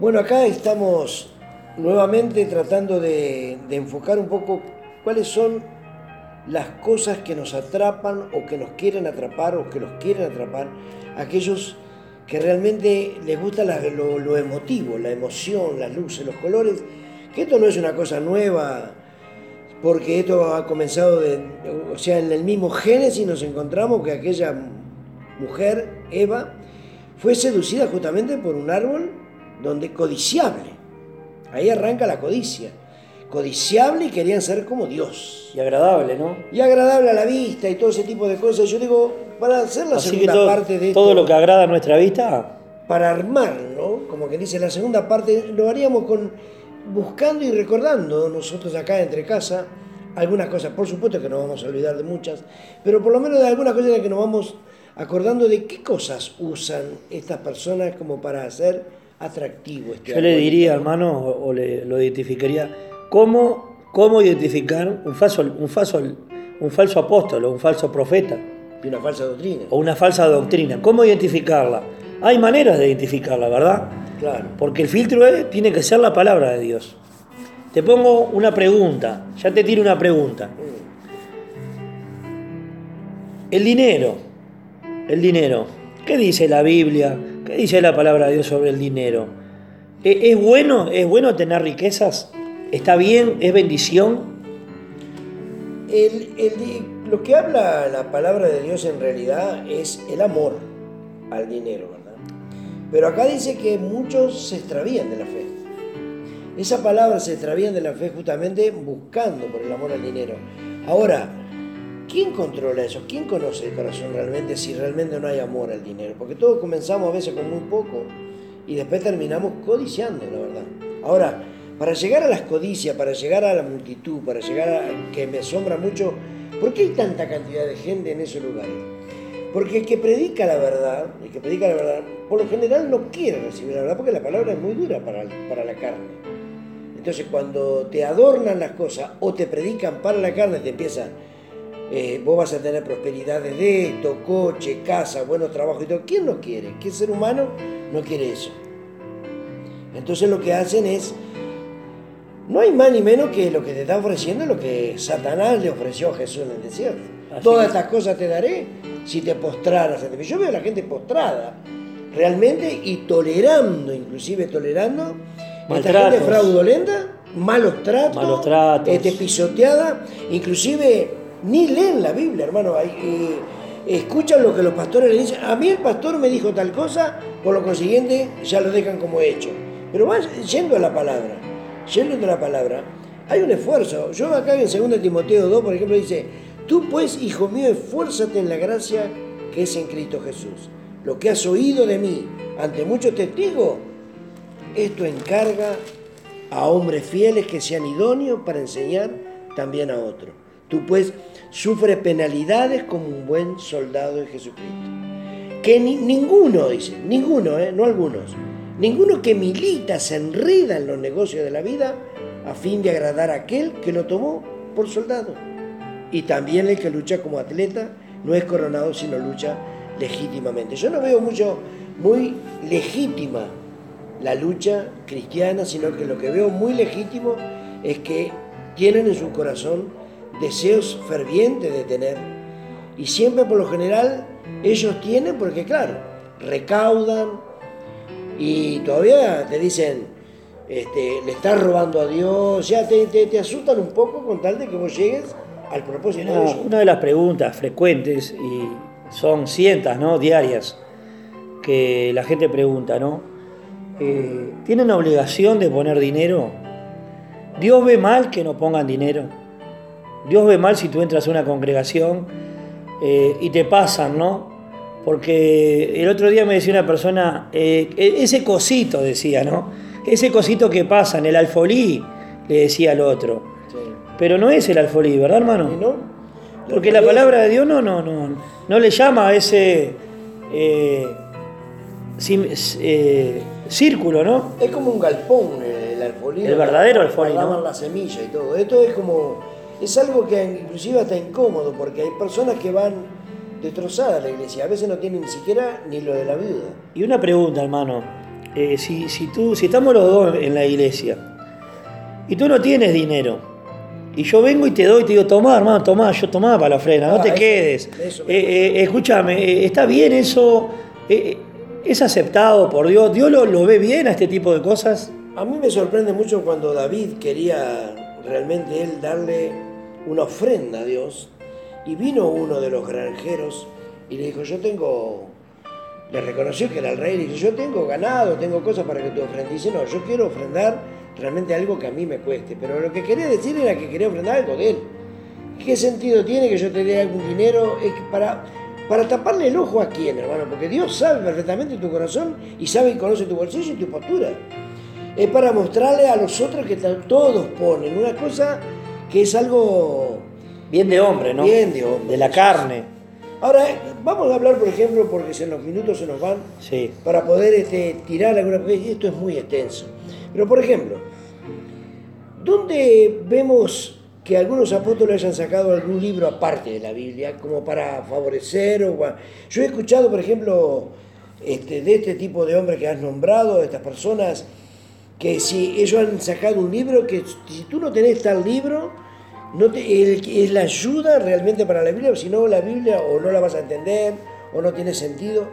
Bueno, acá estamos nuevamente tratando de, enfocar un poco cuáles son las cosas que nos atrapan o que nos quieren atrapar o que los quieren atrapar, aquellos que realmente les gusta lo emotivo, la emoción, las luces, los colores, que esto no es una cosa nueva, porque esto ha comenzado de, o sea, en el mismo Génesis nos encontramos que aquella mujer, Eva, fue seducida justamente por un árbol donde codiciable. Ahí arranca la codicia. Codiciable y querían ser como Dios. Y agradable, ¿no? Y agradable a la vista y todo ese tipo de cosas. Yo digo, para hacer la Así segunda todo, parte de esto, todo lo que agrada a nuestra vista, para armar, ¿no? Como que dice la segunda parte, lo haríamos con buscando y recordando nosotros acá entre casa algunas cosas. Por supuesto que no vamos a olvidar de muchas, pero por lo menos de algunas cosas que nos vamos acordando de qué cosas usan estas personas como para hacer atractivo este yo le diría, hermano, o, o le, lo identificaría, ¿cómo, cómo identificar un falso, un, falso, un falso apóstol o un falso profeta Y una falsa doctrina. o una falsa doctrina? ¿Cómo identificarla? Hay maneras de identificarla, ¿verdad? Claro. Porque el filtro es- tiene que ser la palabra de Dios. Te pongo una pregunta, ya te tiro una pregunta. El dinero, el dinero, ¿qué dice la Biblia? ¿Qué dice la palabra de Dios sobre el dinero? ¿E- ¿Es bueno? ¿Es bueno tener riquezas? ¿Está bien? ¿Es bendición? El- el lo que habla la palabra de Dios en realidad es el amor al dinero, ¿verdad? Pero acá dice que muchos se extravían de la fe. Esa palabra se extravían de la fe justamente buscando por el amor al dinero. Ahora, ¿quién controla eso? ¿Quién conoce el corazón realmente si realmente no hay amor al dinero? Porque todos comenzamos a veces con muy poco y después terminamos codiciando, la verdad. Ahora, para llegar a las codicias, para llegar a la multitud, para llegar a que me asombra mucho, ¿por qué hay tanta cantidad de gente en esos lugares? Porque el que predica la verdad, el que predica la verdad, por lo general no quiere recibir la verdad porque la palabra es muy dura para, para la carne. Entonces cuando te adornan las cosas o te predican para la carne, te empiezan, eh, vos vas a tener prosperidad de esto, coche, casa, buenos trabajos y todo. ¿Quién no quiere? ¿Qué ser humano no quiere eso? Entonces lo que hacen es, no hay más ni menos que lo que te está ofreciendo lo que Satanás le ofreció a Jesús en el desierto. Así Todas es. estas cosas te daré si te postraras ante mí. Yo veo a la gente postrada realmente y tolerando, inclusive tolerando, esta Maltratos. gente fraudulenta, malos tratos, Malos tratos. este, pisoteada, inclusive ni leen la Biblia, hermano. Escuchan lo que los pastores le dicen. A mí el pastor me dijo tal cosa, por lo consiguiente ya lo dejan como hecho. Pero va yendo a la palabra, yendo a la palabra, hay un esfuerzo. Yo acá en 2 Timoteo 2, por ejemplo, dice, tú pues, hijo mío, esfuérzate en la gracia que es en Cristo Jesús. Lo que has oído de mí ante muchos testigos, esto encarga a hombres fieles que sean idóneos para enseñar también a otros. Tú pues sufres penalidades como un buen soldado de Jesucristo. Que ni- ninguno, dice, ninguno, eh, no algunos, ninguno que milita se enreda en los negocios de la vida a fin de agradar a aquel que lo tomó por soldado. Y también el que lucha como atleta no es coronado, sino lucha legítimamente. Yo no veo mucho, muy legítima la lucha cristiana, sino que lo que veo muy legítimo es que tienen en su corazón deseos fervientes de tener. Y siempre por lo general ellos tienen porque claro, recaudan y todavía te dicen, este, le estás robando a Dios, ya te, te, te asustan un poco con tal de que vos llegues al propósito de Una, ellos. una de las preguntas frecuentes, y son cientos, ¿no? Diarias, que la gente pregunta, ¿no? Eh, ¿Tienen obligación de poner dinero? ¿Dios ve mal que no pongan dinero? Dios ve mal si tú entras a una congregación eh, y te pasan, ¿no? Porque el otro día me decía una persona, eh, e- ese cosito, decía, ¿no? Ese cosito que pasa en el alfolí, le decía al otro. Sí. Pero no es el alfolí, ¿verdad, hermano? ¿Y no? Porque la palabra de Dios no, no, no, no le llama a ese eh, sim- círculo, ¿no? Es como un galpón el alfolí. El verdadero alfolí, ¿no? la semilla y todo. Esto es como. Es algo que inclusive hasta incómodo, porque hay personas que van destrozadas a la iglesia. A veces no tienen ni siquiera ni lo de la viuda. Y una pregunta, hermano. eh, si, si, tú, si estamos los dos en la iglesia y tú no tienes dinero, y yo vengo y te doy, te digo, tomá, hermano, tomá, yo tomá para la frena, no Ah, te eso- quedes. eso. Eh, eh, escúchame, está bien eso, es aceptado por Dios, Dios lo, lo ve bien a este tipo de cosas. A mí me sorprende mucho cuando David quería realmente él darle una ofrenda a Dios y vino uno de los granjeros y le dijo, yo tengo, le reconoció que era el rey, le dijo, yo tengo ganado, tengo cosas para que tú ofrendes. Dice, no, yo quiero ofrendar realmente algo que a mí me cueste, pero lo que quería decir era que quería ofrendar algo de él. ¿Qué sentido tiene que yo te dé algún dinero? Es para, para taparle el ojo a quién, hermano, porque Dios sabe perfectamente tu corazón y sabe y conoce tu bolsillo y tu postura es para mostrarle a los otros que todos ponen una cosa que es algo Bien de hombre, ¿no? Bien de hombre. De la carne. ahora eh, vamos a hablar por ejemplo porque se- los minutos se nos van Sí. para poder este, tirar alguna cosa esto es muy extenso pero por ejemplo ¿dónde vemos que algunos apóstoles hayan sacado algún libro aparte de la Biblia como para favorecer o yo he escuchado por ejemplo este, de este tipo de hombres que has nombrado de estas personas que si ellos han sacado un libro, que si tú no tenés tal libro, no te, el- es la ayuda realmente para la Biblia, si no la Biblia o no la vas a entender o no tiene sentido.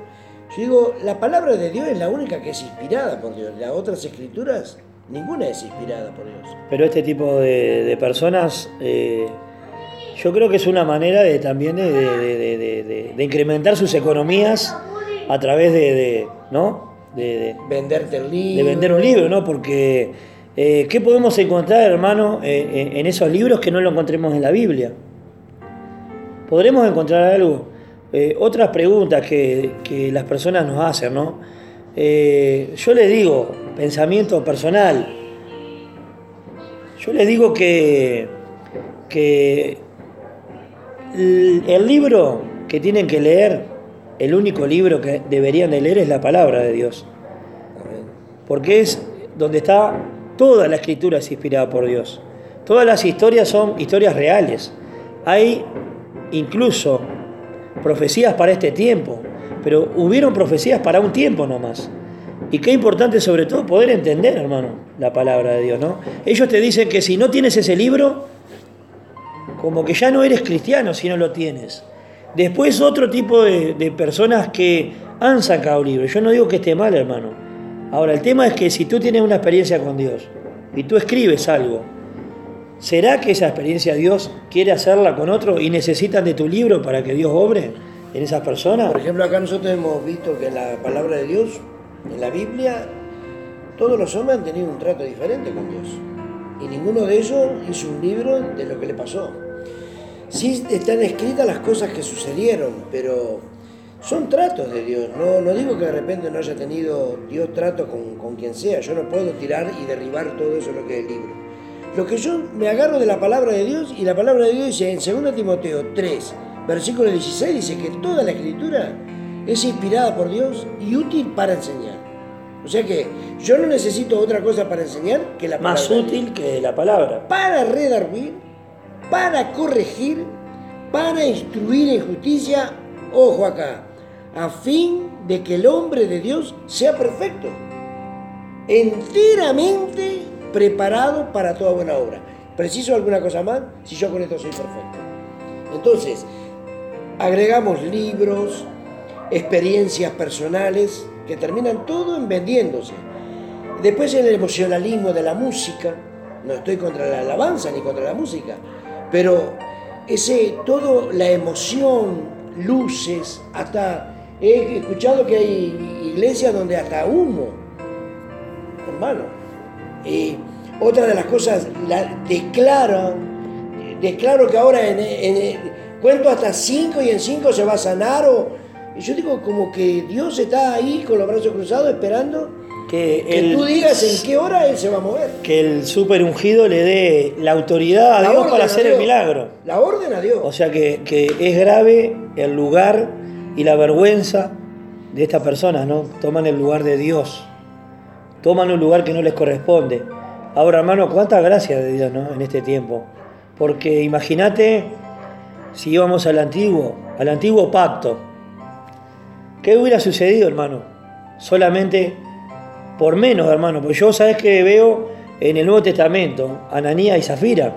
Yo digo, la palabra de Dios es la única que es inspirada por Dios, las otras escrituras, ninguna es inspirada por Dios. Pero este tipo de, de personas, eh, yo creo que es una manera de también de, de- de- de- de- de incrementar sus economías a través de, de- ¿no? De, de- Venderte el de libro. vender un libro, ¿no? Porque eh, ¿qué podemos encontrar, hermano, eh, eh, en esos libros que no lo encontremos en la Biblia? ¿Podremos encontrar algo? Otras preguntas que, las personas nos hacen, ¿no? Yo les digo, pensamiento personal, yo les digo que, que el, libro que tienen que leer, el único libro que deberían de leer es la palabra de Dios porque es donde está toda la escritura es inspirada por Dios. Todas las historias son historias reales. Hay incluso profecías para este tiempo, pero hubieron profecías para un tiempo nomás. Y qué importante sobre todo poder entender, hermano, la palabra de Dios, ¿no? Ellos te dicen que si no tienes ese libro, como que ya no eres cristiano si no lo tienes. Después otro tipo de, de personas que han sacado libros. Yo no digo que esté mal, hermano. Ahora, el tema es que si tú tienes una experiencia con Dios y tú escribes algo, ¿será que esa experiencia Dios quiere hacerla con otro y necesitan de tu libro para que Dios obre en esas personas? Por ejemplo, acá nosotros hemos visto que en la palabra de Dios, en la Biblia, todos los hombres han tenido un trato diferente con Dios. Y ninguno de ellos hizo un libro de lo que le pasó. Sí están escritas las cosas que sucedieron, pero son tratos de Dios. No, no digo que de repente no haya tenido Dios trato con, con quien sea. Yo no puedo tirar y derribar todo eso lo que es el libro. Lo que yo me agarro de la palabra de Dios, y la palabra de Dios dice en 2 Timoteo 3, versículo 16, dice que toda la escritura es inspirada por Dios y útil para enseñar. O sea que yo no necesito otra cosa para enseñar que la palabra. Más útil que la palabra. Para redarguir, para corregir, para instruir en justicia, ojo acá, a fin de que el hombre de Dios sea perfecto, enteramente preparado para toda buena obra. ¿Preciso alguna cosa más? Si yo con esto soy perfecto. Entonces, agregamos libros, experiencias personales, que terminan todo en vendiéndose. Después el emocionalismo de la música, no estoy contra la alabanza ni contra la música, pero ese, todo la emoción, luces, hasta he escuchado que hay iglesias donde hasta humo, hermano. Y otra de las cosas, la, declaro, declaro que ahora en, en- cuento hasta cinco y en cinco se va a sanar o y yo digo como que Dios está ahí con los brazos cruzados esperando Que, que el, tú digas en qué hora Él se va a mover. que el super ungido le dé la autoridad a La Dios para hacer Dios. el milagro. La orden a Dios. O sea que, que es grave el lugar y la vergüenza de estas personas, ¿no? Toman el lugar de Dios. Toman un lugar que no les corresponde. Ahora, hermano, cuánta gracia de Dios, ¿no? En este tiempo. Porque imagínate si íbamos al antiguo, al antiguo pacto. ¿Qué hubiera sucedido, hermano? Solamente por menos, hermano, porque yo sabes que veo en el Nuevo Testamento, Ananías y Zafira.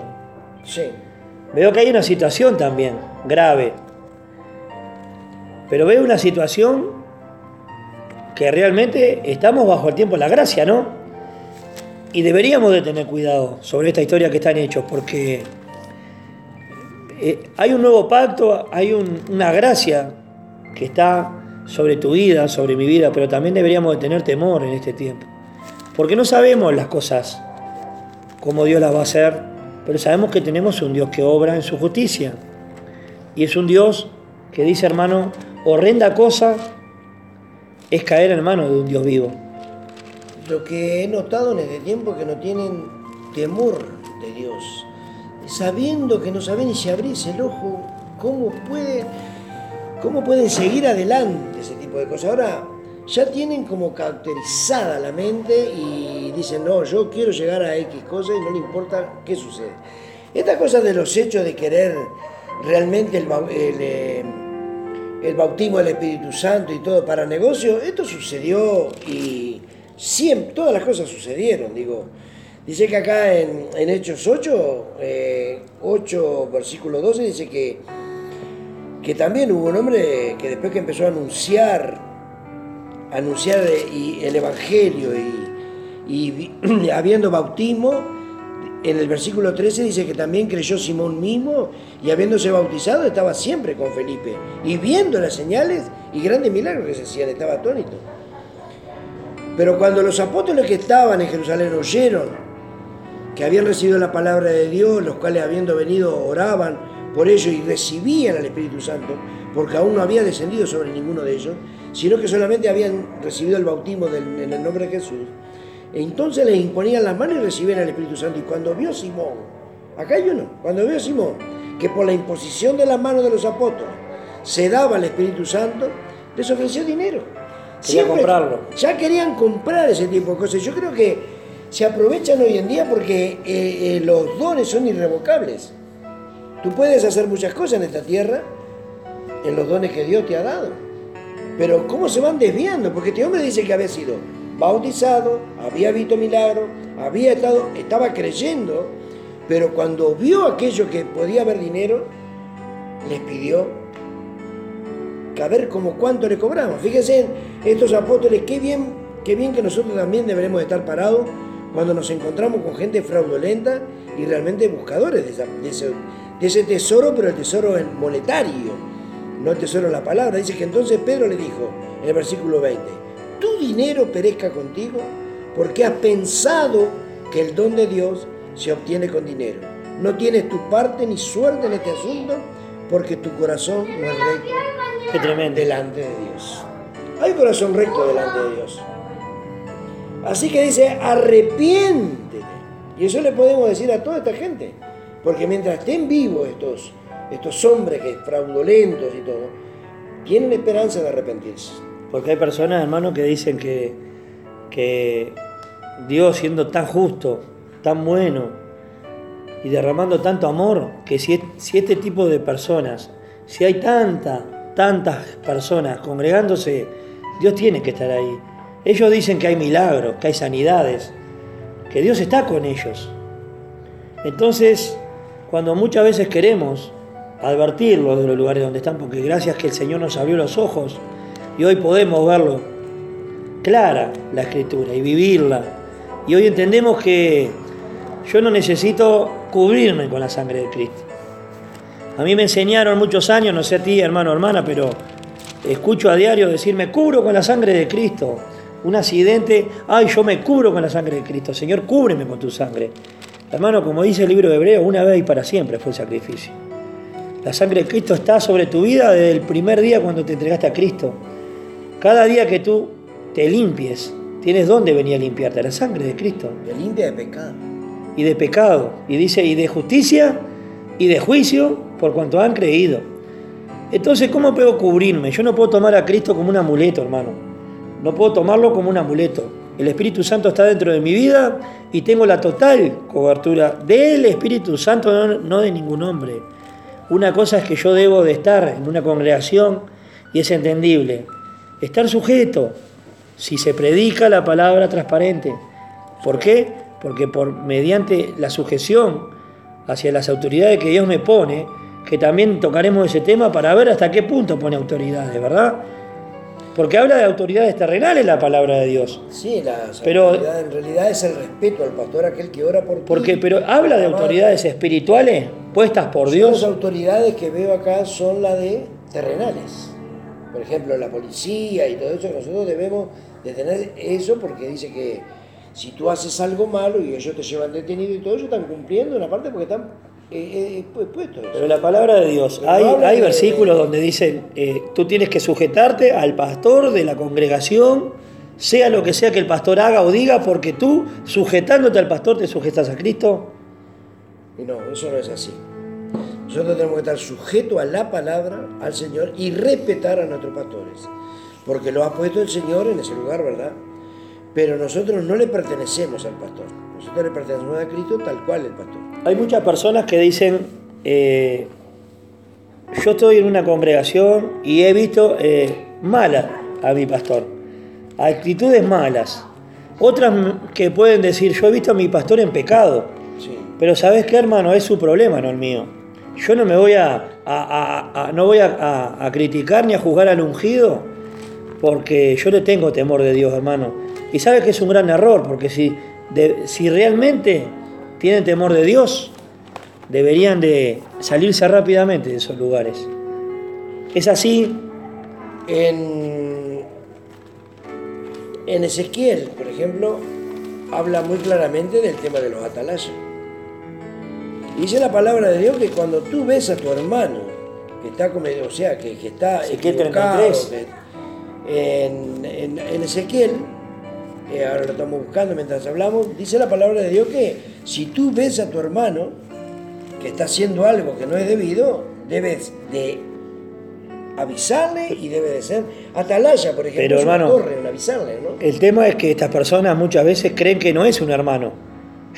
Sí. Veo que hay una situación también grave. Pero veo una situación que realmente estamos bajo el tiempo de la gracia, ¿no? Y deberíamos de tener cuidado sobre esta historia que están hechos, porque eh, hay un nuevo pacto, hay una gracia que está sobre tu vida, sobre mi vida, pero también deberíamos de tener temor en este tiempo. Porque no sabemos las cosas, cómo Dios las va a hacer, pero sabemos que tenemos un Dios que obra en su justicia. Y es un Dios que dice, hermano, horrenda cosa es caer en manos de un Dios vivo. Lo que he notado en este tiempo es que no tienen temor de Dios. Sabiendo que no saben ni si abrirse el ojo, ¿cómo pueden, cómo pueden seguir adelante ese tipo de cosas? Ahora ya tienen como caracterizada la mente y dicen, no, yo quiero llegar a X cosa y no le importa qué sucede. Esta cosa de los hechos de querer realmente el, el eh, el bautismo del Espíritu Santo y todo para negocio, esto sucedió y siempre, todas las cosas sucedieron, digo. Dice que acá en, Hechos 8, 8, eh, versículo 12, dice que, que también hubo un hombre que después que empezó a anunciar, anunciar el Evangelio y habiendo bautismo, en el versículo 13 dice que también creyó Simón mismo y habiéndose bautizado estaba siempre con Felipe y viendo las señales y grandes milagros que se hacían, estaba atónito. Pero cuando los apóstoles que estaban en Jerusalén oyeron que habían recibido la palabra de Dios, los cuales habiendo venido oraban por ello y recibían al Espíritu Santo, porque aún no había descendido sobre ninguno de ellos, sino que solamente habían recibido el bautismo en el nombre de Jesús, entonces les imponían las manos y recibían el Espíritu Santo. Y cuando vio Simón, acá hay uno, cuando vio Simón, que por la imposición de las manos de los apóstoles se daba el Espíritu Santo, les ofreció dinero. Quería comprarlo. Ya querían comprar ese tipo de cosas. Yo creo que se aprovechan hoy en día porque eh, eh, los dones son irrevocables. Tú puedes hacer muchas cosas en esta tierra, en los dones que Dios te ha dado. Pero ¿cómo se van desviando? Porque este hombre dice que había sido bautizado, había visto milagros, había estado, estaba creyendo, pero cuando vio aquello que podía haber dinero, les pidió que a ver como cuánto le cobramos. Fíjense, estos apóstoles, qué bien, qué bien que nosotros también deberemos estar parados cuando nos encontramos con gente fraudulenta y realmente buscadores de, ese, tesoro, pero el tesoro monetario, no el tesoro en la palabra. Dice que entonces Pedro le dijo en el versículo 20, tu dinero perezca contigo porque has pensado que el don de Dios se obtiene con dinero. No tienes tu parte ni suerte en este asunto porque tu corazón no es recto delante de Dios. Hay corazón recto delante de Dios. Así que dice, arrepiéntete. Y eso le podemos decir a toda esta gente. Porque mientras estén vivos estos, estos hombres que fraudulentos y todo, tienen esperanza de arrepentirse. Porque hay personas, hermano, que dicen que, que Dios siendo tan justo, tan bueno y derramando tanto amor, que si, si este tipo de personas, si hay tantas, tantas personas congregándose, Dios tiene que estar ahí. Ellos dicen que hay milagros, que hay sanidades, que Dios está con ellos. Entonces, cuando muchas veces queremos advertirlos de los lugares donde están, porque gracias que el Señor nos abrió los ojos, y hoy podemos verlo clara la escritura y vivirla. Y hoy entendemos que yo no necesito cubrirme con la sangre de Cristo. A mí me enseñaron muchos años, no sé a ti, hermano hermana, pero escucho a diario decirme, cubro con la sangre de Cristo. Un accidente, ay, yo me cubro con la sangre de Cristo. Señor, cúbreme con tu sangre. Hermano, como dice el libro de Hebreo, una vez y para siempre fue el sacrificio. La sangre de Cristo está sobre tu vida desde el primer día cuando te entregaste a Cristo. Cada día que tú te limpies, tienes dónde venir a limpiarte, la sangre de Cristo. Te limpia de pecado. Y de pecado. Y dice, y de justicia y de juicio por cuanto han creído. Entonces, ¿cómo puedo cubrirme? Yo no puedo tomar a Cristo como un amuleto, hermano. No puedo tomarlo como un amuleto. El Espíritu Santo está dentro de mi vida y tengo la total cobertura del Espíritu Santo, no, no de ningún hombre. Una cosa es que yo debo de estar en una congregación y es entendible estar sujeto si se predica la palabra transparente. ¿Por qué? Porque por mediante la sujeción hacia las autoridades que Dios me pone, que también tocaremos ese tema para ver hasta qué punto pone autoridades, ¿verdad? Porque habla de autoridades terrenales la palabra de Dios. Sí, la Pero- autoridad en realidad es el respeto al pastor, aquel que ora por ti. Porque, pero habla de autoridades espirituales puestas por Dios. Las autoridades que veo acá son las de terrenales. Por ejemplo, la policía y todo eso, nosotros debemos de tener eso porque dice que si tú haces algo malo y ellos te llevan detenido y todo eso, están cumpliendo una parte porque están eh, eh, pu- puestos. eso. Pero la palabra de Dios, Pero hay, habla hay de- versículos donde dicen, eh, tú tienes que sujetarte al pastor de la congregación, sea lo que sea que el pastor haga o diga, porque tú, sujetándote al pastor, te sujetas a Cristo. Y no, eso no es así. Nosotros tenemos que estar sujetos a la palabra, al Señor y respetar a nuestros pastores. Porque lo ha puesto el Señor en ese lugar, ¿verdad? Pero nosotros no le pertenecemos al pastor. Nosotros le pertenecemos a Cristo tal cual el pastor. Hay muchas personas que dicen, eh, yo estoy en una congregación y he visto eh, mala a mi pastor, actitudes malas. Otras que pueden decir, yo he visto a mi pastor en pecado. Sí. Pero ¿sabes qué, hermano? Es su problema, no el mío. Yo no me voy a, no voy a, criticar ni a juzgar al ungido, porque yo le tengo temor de Dios, hermano. Y sabe que es un gran error, porque si, si realmente tienen temor de Dios, deberían de salirse rápidamente de esos lugares. Es así, En, en Ezequiel, por ejemplo, habla muy claramente del tema de los atalayas. Y dice la palabra de Dios que cuando tú ves a tu hermano, que está como, o sea, que, que está Ezequiel equivocado, 33. que- en, en- en Ezequiel, eh, ahora lo estamos buscando mientras hablamos, dice la palabra de Dios que si tú ves a tu hermano que está haciendo algo que no es debido, debes de avisarle y debe de ser atalaya, por ejemplo, Pero, es una hermano, torre, un avisarle, ¿no? el tema es que estas personas muchas veces creen que no es un hermano.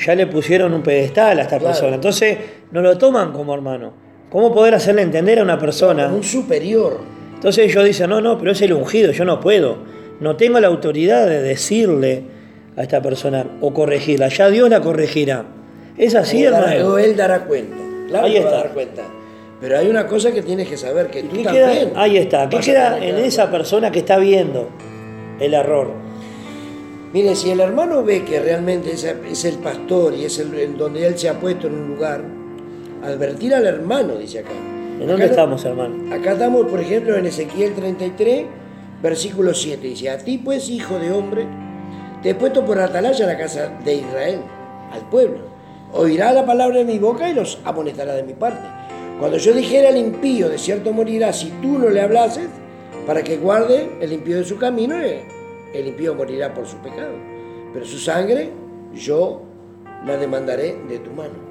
Ya le pusieron un pedestal a esta Claro. persona. Entonces no lo toman como hermano. ¿Cómo poder hacerle entender a una persona? un superior. Entonces ellos dicen, no, no, pero es el ungido, yo no puedo. No tengo la autoridad de decirle a esta persona o corregirla. Ya Dios la corregirá. Es así, O hermano. o él dará cuenta. Claro Ahí que va a está. dar cuenta. Pero hay una cosa que tienes que saber, que tú ¿Qué también. queda? Ahí está. ¿Qué queda en esa persona que está viendo el error? Mire, si el hermano ve que realmente es, es el pastor y es el, en donde él se ha puesto en un lugar, advertir al hermano, dice acá. ¿En Acá dónde no- estamos, hermano? Acá estamos, por ejemplo, en Ezequiel 33, versículo 7. Dice, a ti pues, hijo de hombre, te he puesto por atalaya a la casa de Israel, al pueblo. Oirá la palabra de mi boca y los amonestará de mi parte. Cuando yo dijera al impío, de cierto morirá, si tú no le hablases, para que guarde el impío de su camino, eh, el impío morirá por su pecado. Pero su sangre yo la demandaré de tu mano.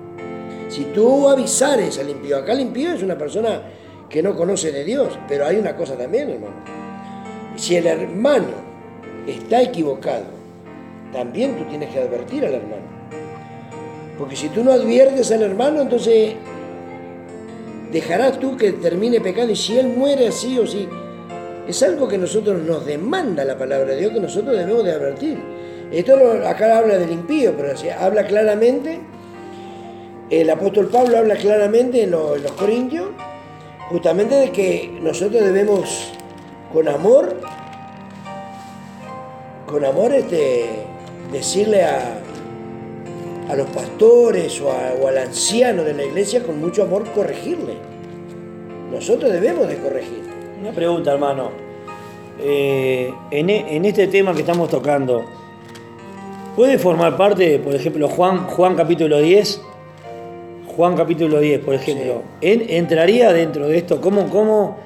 Si tú avisares al impío, acá el impío es una persona que no conoce de Dios, pero hay una cosa también, hermano. Si el hermano está equivocado, también tú tienes que advertir al hermano. Porque si tú no adviertes al hermano, entonces dejarás tú que termine pecando y si él muere así o sí, es algo que nosotros nos demanda la palabra de Dios que nosotros debemos de advertir. Esto lo- acá habla del impío, pero habla claramente, el apóstol Pablo habla claramente en los Corintios, justamente de que nosotros debemos con amor, con amor este, decirle a, a los pastores o, a- o al anciano de la iglesia con mucho amor corregirle. Nosotros debemos de corregir. Una pregunta, hermano. Eh, en, e- en este tema que estamos tocando, ¿puede formar parte, por ejemplo, Juan, Juan capítulo 10? Juan capítulo 10, por ejemplo. ¿En- ¿Entraría dentro de esto? ¿Cómo, cómo?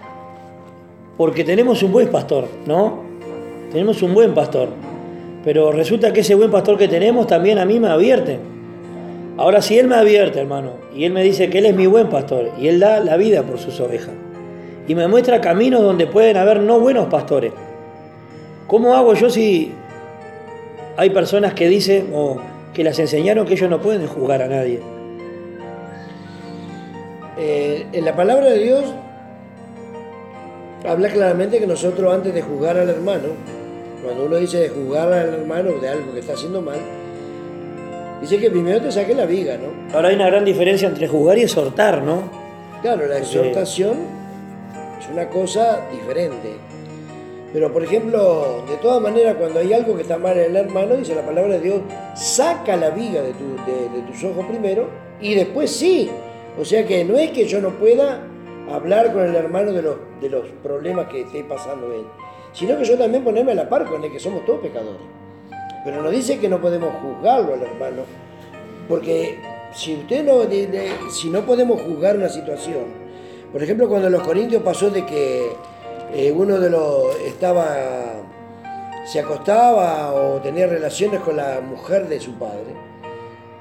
Porque tenemos un buen pastor, ¿no? Tenemos un buen pastor. Pero resulta que ese buen pastor que tenemos también a mí me advierte. Ahora, si él me advierte, hermano, y él me dice que él es mi buen pastor, y él da la vida por sus ovejas, y me muestra caminos donde pueden haber no buenos pastores, ¿cómo hago yo si hay personas que dicen o que las enseñaron que ellos no pueden juzgar a nadie? Eh, en la palabra de Dios habla claramente que nosotros antes de juzgar al hermano, cuando uno dice de juzgar al hermano de algo que está haciendo mal, dice que primero te saque la viga, ¿no? Ahora hay una gran diferencia entre juzgar y exhortar, ¿no? Claro, la exhortación es una cosa diferente. Pero por ejemplo, de todas maneras, cuando hay algo que está mal en el hermano, dice la palabra de Dios, saca la viga de, tus ojos primero y después sí. O sea que no es que yo no pueda hablar con el hermano de los, de los problemas que esté pasando él, sino que yo también ponerme a la par con él, que somos todos pecadores. Pero no dice que no podemos juzgarlo al hermano, porque si usted no, si no podemos juzgar una situación, por ejemplo, cuando los corintios pasó de que eh, uno de los estaba, se acostaba o tenía relaciones con la mujer de su padre,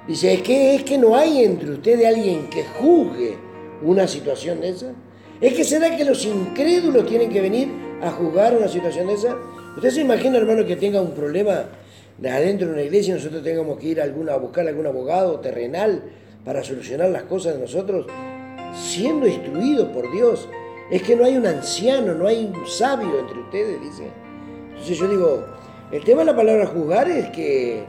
dice, es que, es que no hay entre ustedes alguien que juzgue una situación de esa. ¿Es que será que los incrédulos tienen que venir a juzgar una situación de esa? ¿Usted se imagina, hermano, que tenga un problema de adentro de una iglesia y nosotros tengamos que ir a, alguna, a buscar algún abogado terrenal para solucionar las cosas de nosotros, siendo instruido por Dios? Es que no hay un anciano, no hay un sabio entre ustedes, dice. Entonces yo digo, el tema de la palabra juzgar es que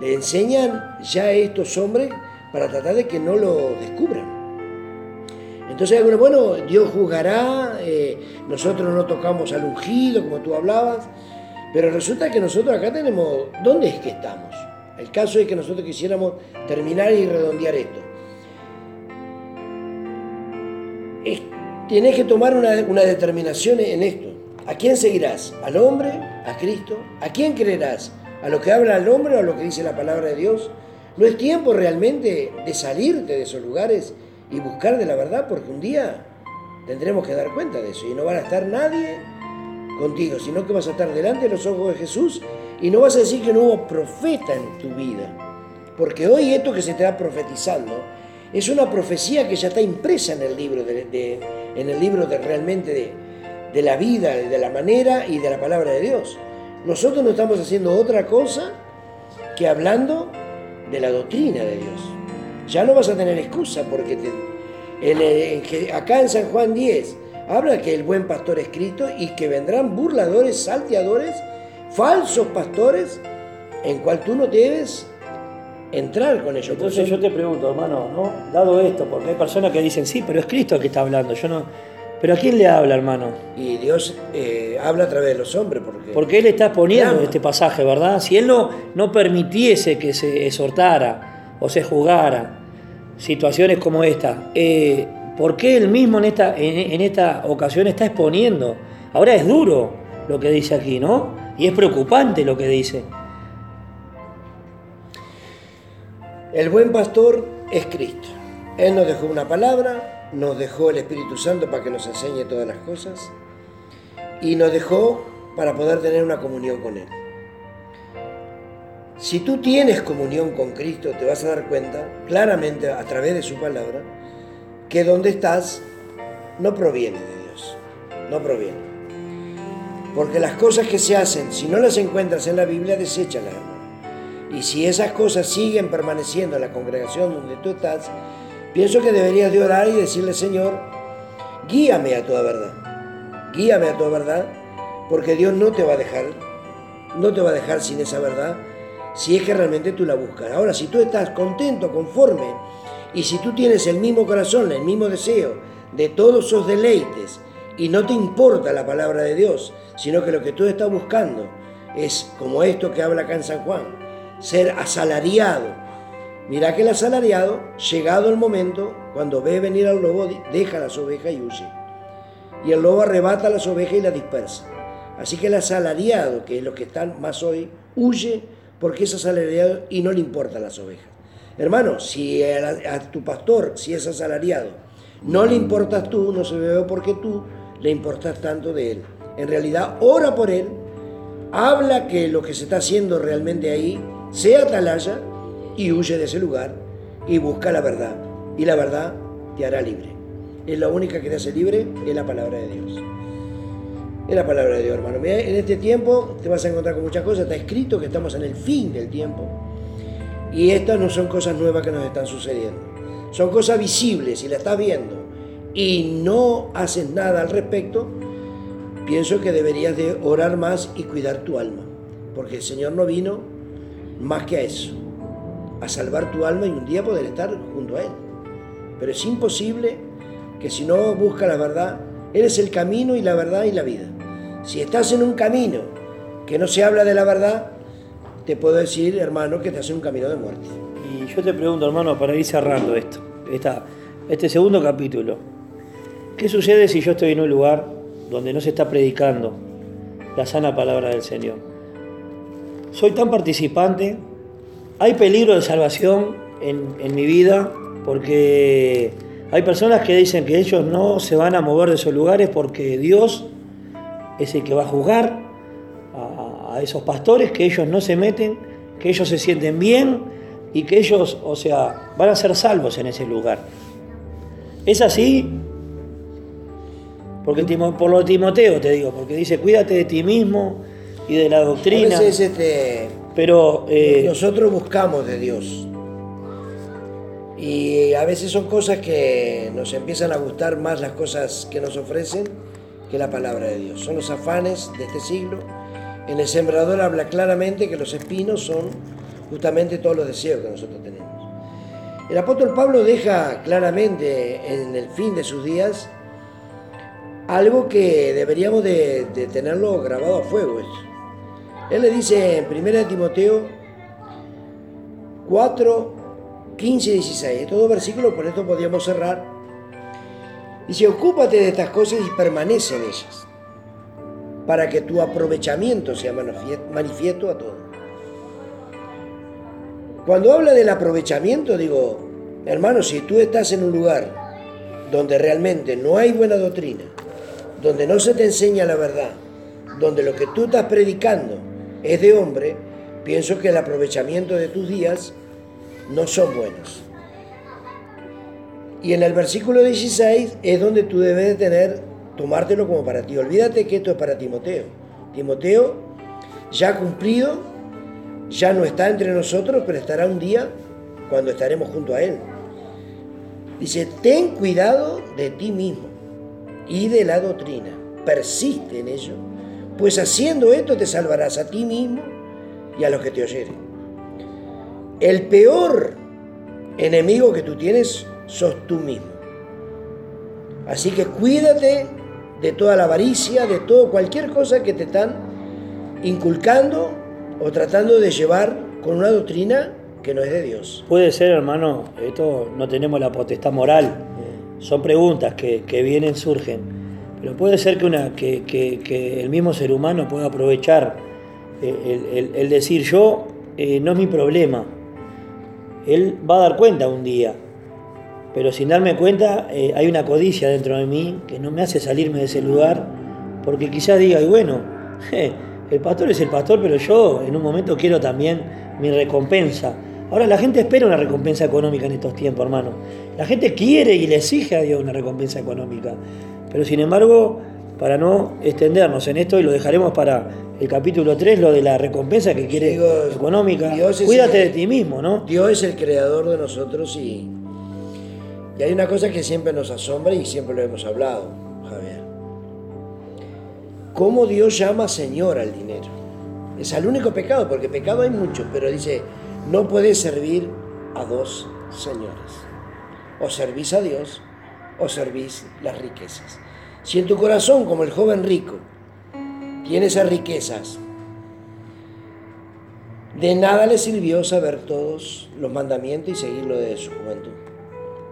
le enseñan ya a estos hombres para tratar de que no lo descubran. Entonces, bueno, Dios juzgará, eh, nosotros no tocamos al ungido, como tú hablabas, pero resulta que nosotros acá tenemos, ¿dónde es que estamos? El caso es que nosotros quisiéramos terminar y redondear esto. Tienes que tomar una, una determinación en esto. ¿A quién seguirás? ¿Al hombre? ¿A Cristo? ¿A quién creerás? ¿A lo que habla el hombre o a lo que dice la palabra de Dios? ¿No es tiempo realmente de salirte de esos lugares y buscar de la verdad, porque un día tendremos que dar cuenta de eso y no va a estar nadie contigo, sino que vas a estar delante de los ojos de Jesús y no vas a decir que no hubo profeta en tu vida, porque hoy esto que se te va profetizando es una profecía que ya está impresa en el libro, de, en el libro de realmente de, de la vida, de la manera y de la palabra de Dios. Nosotros no estamos haciendo otra cosa que hablando de la doctrina de Dios ya no vas a tener excusa porque acá en San Juan 10 habla que el buen pastor es Cristo y que vendrán burladores, salteadores, falsos pastores, en cual tú no debes entrar con ellos. Entonces yo te pregunto, hermano, ¿no? Dado esto, porque hay personas que dicen, sí, pero es Cristo el que está hablando, yo no... Pero ¿a quién le habla, hermano? Y Dios eh, habla a través de los hombres. Porque, porque Él está exponiendo este pasaje, ¿verdad? Si Él no, no permitiese que se exhortara o se jugara situaciones como esta, eh, ¿por qué él mismo en esta, en, esta ocasión está exponiendo? Ahora es duro lo que dice aquí, ¿no? Y es preocupante lo que dice. El buen pastor es Cristo. Él nos dejó una palabra, nos dejó el Espíritu Santo para que nos enseñe todas las cosas y nos dejó para poder tener una comunión con Él. Si tú tienes comunión con Cristo, te vas a dar cuenta claramente a través de su palabra que donde estás no proviene de Dios, no proviene. Porque las cosas que se hacen, si no las encuentras en la Biblia, deséchalas. Y si esas cosas siguen permaneciendo en la congregación donde tú estás, pienso que deberías de orar y decirle, Señor, guíame a toda verdad, guíame a toda verdad, porque Dios no te va a dejar, no te va a dejar sin esa verdad si es que realmente tú la buscas. Ahora, si tú estás contento, conforme, y si tú tienes el mismo corazón, el mismo deseo de todos esos deleites, y no te importa la palabra de Dios, sino que lo que tú estás buscando es como esto que habla acá en San Juan, ser asalariado. Mira que el asalariado, llegado el momento, cuando ve venir al lobo, deja las ovejas y huye. Y el lobo arrebata las ovejas y las dispersa. Así que el asalariado, que es lo que están más hoy, huye porque es asalariado y no le importan las ovejas. Hermano, si a, tu pastor, si es asalariado, no le importas tú, no se ve porque tú le importas tanto de él. En realidad, ora por él, habla que lo que se está haciendo realmente ahí sea atalaya y huye de ese lugar y busca la verdad. Y la verdad te hará libre. Es la única que te hace libre, es la palabra de Dios. Es la palabra de Dios, hermano. en este tiempo te vas a encontrar con muchas cosas. Está escrito que estamos en el fin del tiempo. Y estas no son cosas nuevas que nos están sucediendo. Son cosas visibles y las estás viendo. Y no haces nada al respecto. Pienso que deberías de orar más y cuidar tu alma. porque el Señor no vino más que a eso, a salvar tu alma y un día poder estar junto a Él. Pero es imposible que si no buscas la verdad, Él es el camino y la verdad y la vida. Si estás en un camino que no se habla de la verdad, te puedo decir, hermano, que estás en un camino de muerte. Y yo te pregunto, hermano, para ir cerrando esto, esta, este segundo capítulo, ¿qué sucede si yo estoy en un lugar donde no se está predicando la sana palabra del Señor? Soy tan participante, hay peligro de salvación en, mi vida porque hay personas que dicen que ellos no se van a mover de esos lugares porque Dios es el que va a juzgar a, a esos pastores, que ellos no se meten, que ellos se sienten bien y que ellos, o sea, van a ser salvos en ese lugar. ¿Es así? Porque por lo de Timoteo te digo, porque dice, cuídate de ti mismo y de la doctrina. A veces, este, pero eh, nosotros buscamos de Dios. Y a veces son cosas que nos empiezan a gustar más las cosas que nos ofrecen que la palabra de Dios. Son los afanes de este siglo. En el sembrador habla claramente que los espinos son justamente todos los deseos que nosotros tenemos. El apóstol Pablo deja claramente en el fin de sus días algo que deberíamos de, de tenerlo grabado a fuego. Él le dice en 1 Timoteo 4, 15 y 16, estos dos versículos, por esto podríamos cerrar. Dice, ocúpate de estas cosas y permanece en ellas, para que tu aprovechamiento sea manifiesto a todos. Cuando habla del aprovechamiento, digo, hermano, si tú estás en un lugar donde realmente no hay buena doctrina, donde no se te enseña la verdad, donde lo que tú estás predicando es de hombre, pienso que el aprovechamiento de tus días no son buenos. Y en el versículo 16 es donde tú debes de tener, tomártelo como para ti. Olvídate que esto es para Timoteo. Timoteo ya cumplido, ya no está entre nosotros, pero estará un día cuando estaremos junto a Él. Dice, ten cuidado de ti mismo y de la doctrina. Persiste en ello, pues haciendo esto te salvarás a ti mismo y a los que te oyeren. El peor enemigo que tú tienes sos tú mismo. Así que cuídate de toda la avaricia, de todo cualquier cosa que te están inculcando o tratando de llevar con una doctrina que no es de Dios. Puede ser, hermano, esto no tenemos la potestad moral. Son preguntas que, que vienen, surgen. Pero puede ser que, el mismo ser humano pueda aprovechar eh, el decir yo eh, no es mi problema. Él va a dar cuenta un día pero sin darme cuenta eh, hay una codicia dentro de mí que no me hace salirme de ese lugar, porque quizás diga, y bueno, el pastor es el pastor, pero yo en un momento quiero también mi recompensa. Ahora la gente espera una recompensa económica en estos tiempos, hermano. La gente quiere y le exige a Dios una recompensa económica. Pero sin embargo, para no extendernos en esto, y lo dejaremos para el capítulo 3, lo de la recompensa que quiere Dios, económica, cuídate de ti mismo, ¿no? Dios es el creador de nosotros y y hay una cosa que siempre nos asombra y siempre lo hemos hablado, Javier. ¿Cómo Dios llama Señor al dinero? Es el único pecado, porque pecado hay mucho, pero dice, no puedes servir a dos señores. O servís a Dios o servís las riquezas. Si en tu corazón, como el joven rico, tienes esas riquezas, de nada le sirvió saber todos los mandamientos y seguirlo de su juventud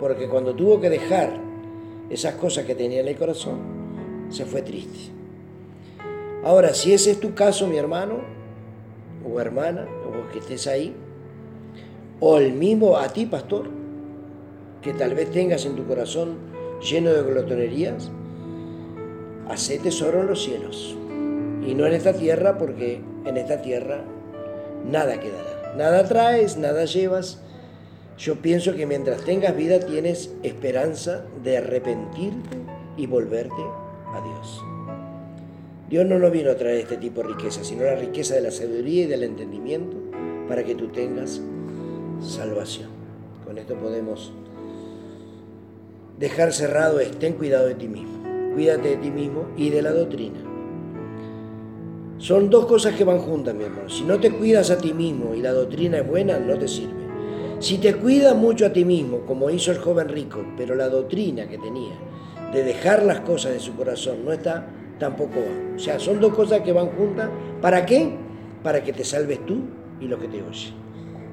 porque cuando tuvo que dejar esas cosas que tenía en el corazón, se fue triste. Ahora, si ese es tu caso, mi hermano o hermana, o que estés ahí, o el mismo a ti, pastor, que tal vez tengas en tu corazón lleno de glotonerías, haz tesoro en los cielos. Y no en esta tierra, porque en esta tierra nada quedará. Nada traes, nada llevas, yo pienso que mientras tengas vida tienes esperanza de arrepentirte y volverte a Dios. Dios no nos vino a traer este tipo de riqueza, sino la riqueza de la sabiduría y del entendimiento para que tú tengas salvación. Con esto podemos dejar cerrado es, ten cuidado de ti mismo, cuídate de ti mismo y de la doctrina. Son dos cosas que van juntas, mi hermano. Si no te cuidas a ti mismo y la doctrina es buena, no te sirve. Si te cuidas mucho a ti mismo, como hizo el joven rico, pero la doctrina que tenía de dejar las cosas de su corazón no está, tampoco va. O sea, son dos cosas que van juntas. ¿Para qué? Para que te salves tú y lo que te oye.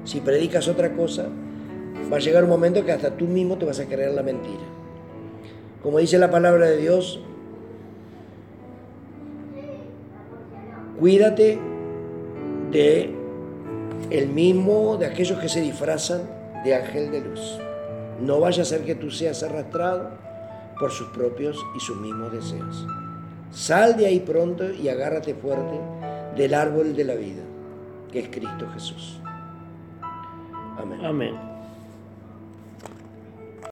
Si predicas otra cosa, va a llegar un momento que hasta tú mismo te vas a creer la mentira. Como dice la palabra de Dios, Cuídate de el mismo, de aquellos que se disfrazan de ángel de luz. No vaya a ser que tú seas arrastrado por sus propios y sus mismos deseos. Sal de ahí pronto y agárrate fuerte del árbol de la vida, que es Cristo Jesús. Amén. Amén.